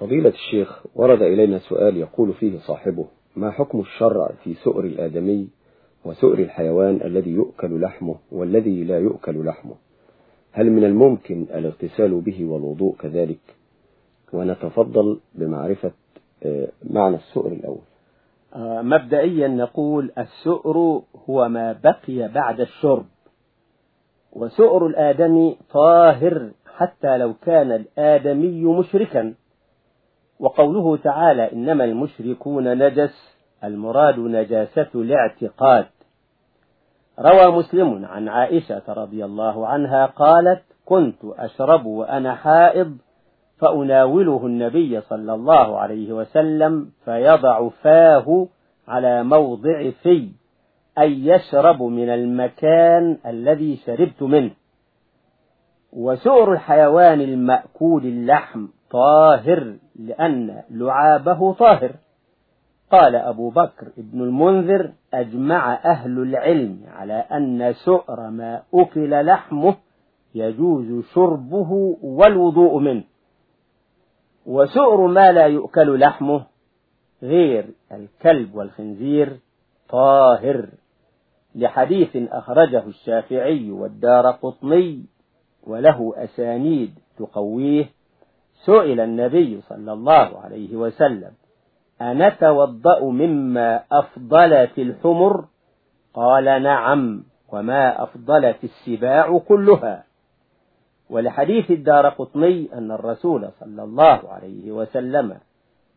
فضيلة الشيخ ورد إلينا سؤال يقول فيه صاحبه ما حكم الشرع في سؤر الآدمي وسؤر الحيوان الذي يؤكل لحمه والذي لا يؤكل لحمه؟ هل من الممكن الاغتسال به والوضوء كذلك؟ ونتفضل بمعرفة معنى السؤر الأول. مبدئيا نقول السؤر هو ما بقي بعد الشرب. وسؤر الآدمي طاهر حتى لو كان الآدمي مشركا. وقوله تعالى إنما المشركون نجس المراد نجاسة الاعتقاد. روى مسلم عن عائشة رضي الله عنها قالت كنت أشرب وأنا حائض فأناوله النبي صلى الله عليه وسلم فيضع فاه على موضع في أي يشرب من المكان الذي شربت منه. وسؤر الحيوان المأكول اللحم طاهر لأن لعابه طاهر. قال أبو بكر ابن المنذر أجمع أهل العلم على أن سؤر ما أكل لحمه يجوز شربه والوضوء منه. وسؤر ما لا يؤكل لحمه غير الكلب والخنزير طاهر. لحديث أخرجه الشافعي والدار قطني وله أسانيد تقويه سئل النبي صلى الله عليه وسلم أنتوضأ مما أفضلت الحمر؟ قال نعم وما أفضلت السباع كلها. ولحديث الدار قطني أن الرسول صلى الله عليه وسلم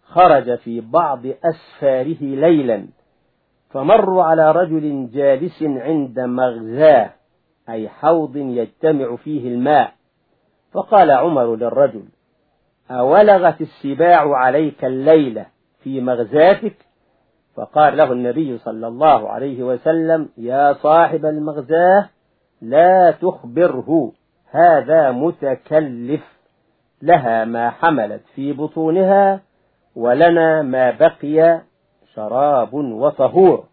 خرج في بعض أسفاره ليلا فمروا على رجل جالس عند مغزاه أي حوض يجتمع فيه الماء. فقال عمر للرجل أولغت السباع عليك الليلة في مغزاتك؟ فقال له النبي صلى الله عليه وسلم يا صاحب المغزاه لا تخبره هذا متكلف لها ما حملت في بطونها ولنا ما بقي شراب وطهور.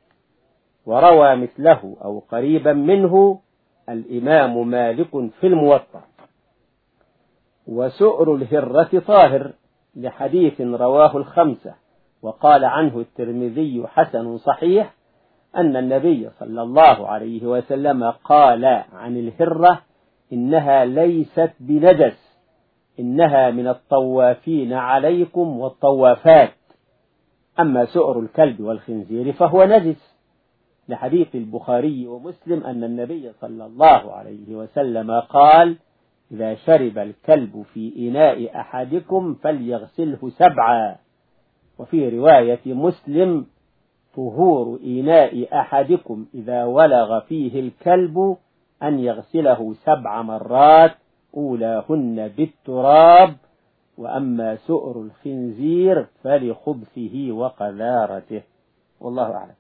وروى مثله أو قريبا منه الإمام مالك في الموطأ. وسؤر الهرة طاهر لحديث رواه الخمسة وقال عنه الترمذي حسن صحيح أن النبي صلى الله عليه وسلم قال عن الهرة إنها ليست بنجس إنها من الطوافين عليكم والطوافات. أما سؤر الكلب والخنزير فهو نجس. لحديث البخاري ومسلم أن النبي صلى الله عليه وسلم قال إذا شرب الكلب في إناء أحدكم فليغسله سبعا. وفي رواية مسلم طهور إناء أحدكم إذا ولغ فيه الكلب أن يغسله سبع مرات أولاهن بالتراب وأما سؤر الخنزير فلخبثه وقذارته. والله أعلم.